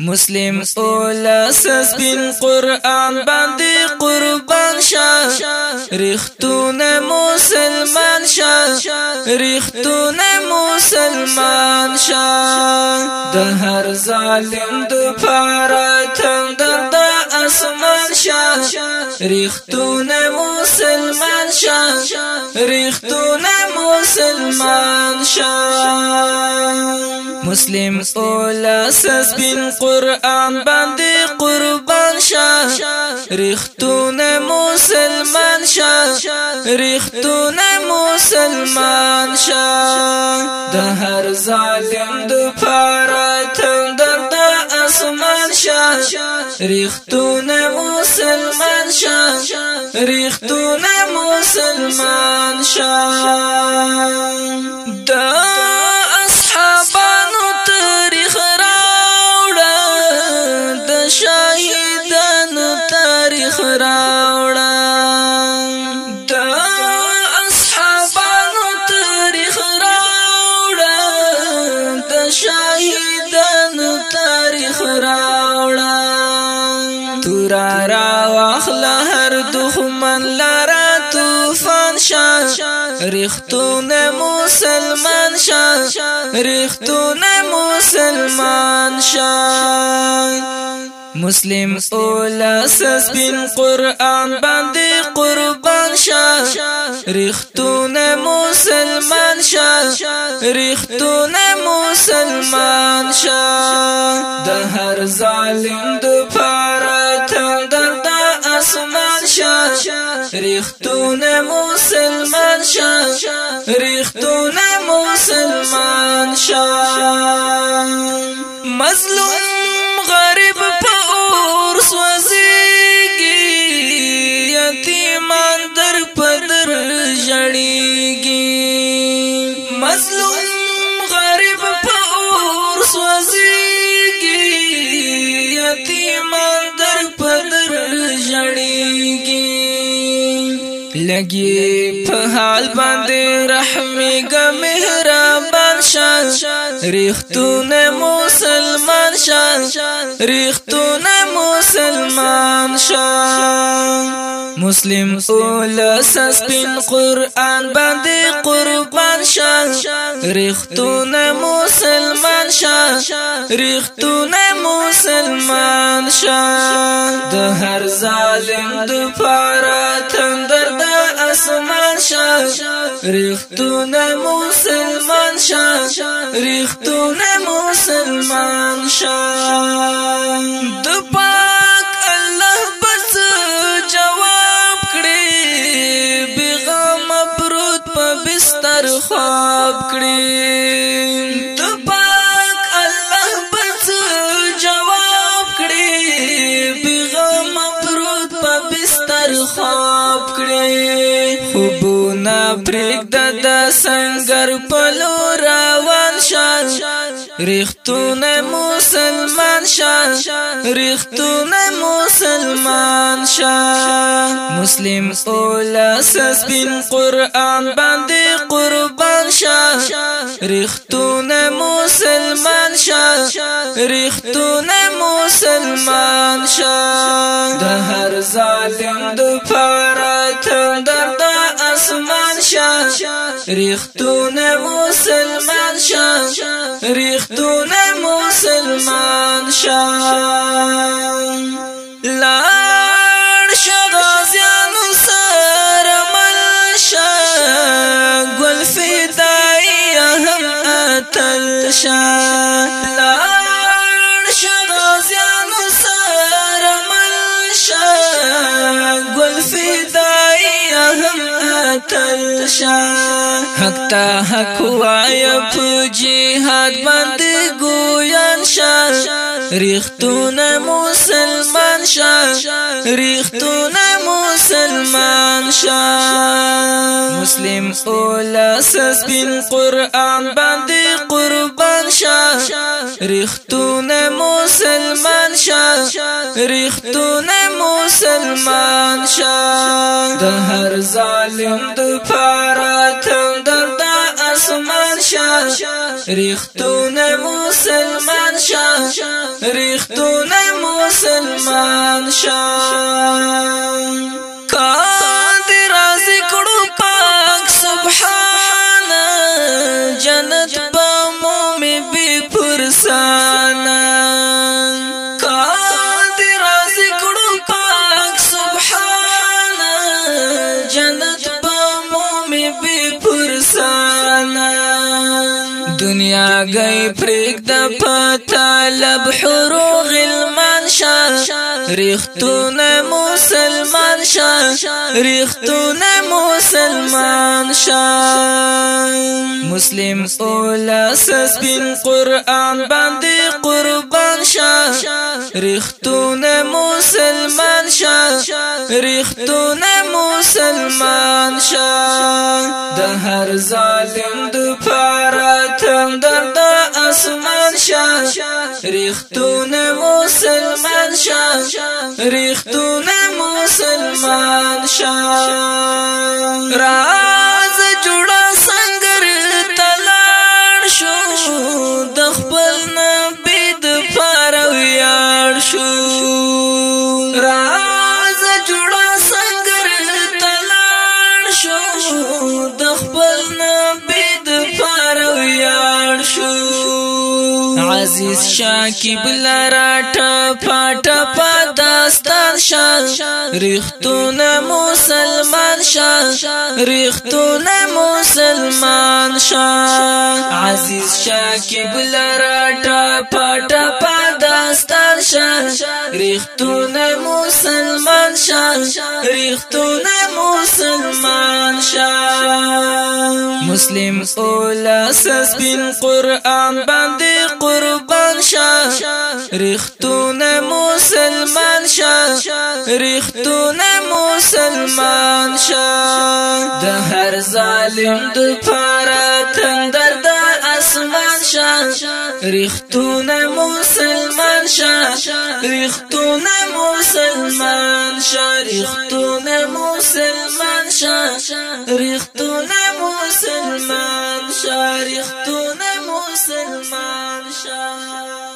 مسلم اولس سپین قرآن باندې قربان شه ریختون مسلمان شه ریختون مسلمان شه د هر ظالم د پاره تندر د اسمان شاه ریختون مسلمان شاه ریختون مسلمان شاه مسلم اولا سس بن قرآن باندې قربان شاه ریختون مسلمان شاه ریختون مسلمان شاه د هر ظالم د پاره ریختون مسلمان شا ریختون مسلمان شا ریختونه مسلمان شاه ریختونه مسلمان شاه مسلم اولا سسبین قرآن باندې قربان شاه ریختونه مسلمان شاه ریختونه مسلمان شاه د هر ظالم د پاره تندر د اسمان شاه ریختونه مسلمان شاه ریختونه مسلمان شا مظلوم لګي په حال باندې رحمي مهربان شان ریختونه مسلمان شان ریختونه مسلمان شان مسلم اول سپین قران باندې قربان شان ریختونه مسلمان شان ریختونه مسلمان شان د هر ظالم د پاره شه ریختونه مسلمان شه ریختونه مسلمان شه د پاک الله پس جواب کړي بغم پروت په بستر خواب کړي د پاک الله پس جواب کړي بغم پروت په بستر خواب کړي ګنا پرېږد د سنگر په لور روان شان ریختونه مسلمان شان ریختونه مسلمان شان مسلم اول سپین قران باندې قربان شان ریختونه مسلمان شان ریختونه مسلمان شان د هر ظالم د ریختون مسلمان شا ریختون مسلمان شا لار شغازیان سر مل شا گل فدائی هم اتل شا اتل شا حق تا حق وایا په جهاد باندې ګویان شا ریختونه مسلمان شا ریختونه مسلمان شا مسلم اول سس بن قران باندې قربان شا ریختون مسلمان شا ریختون مسلمان شا د هر ظالم د فراتم درد اسمان شا ریختون مسلمان شا ریختون مسلمان شا کا دې راز کړو پاک سبحان دنیا گئی پریک دا پتا لب حرو غلمان شا ریختون مسلمان شا ریختون مسلمان شا مسلم اولا بین قرآن باندی قربان شا ریختون مسلمان شا ریختون مسلمان شا د هر ظالم دو اسمان شاه ریختون مسلمان شاه ریختون مسلمان شاه عزیز شاکیب لراټ پټ پداستان شان ریختون مسلمان شان ریختون مسلمان شان عزیز شاکیب لراټ پټ پداستان شه ریختونه مسلمان شه ریختونه مسلمان شه مسلم اولا سپین قران باندې قربان شه ریختونه مسلمان شه ریختونه مسلمان شه د هر ظالم دو فارا تندر اسمان شا ریختون مسلمان شا ریختون مسلمان شا ریختون مسلمان شا ریختون مسلمان شا ریختون مسلمان شا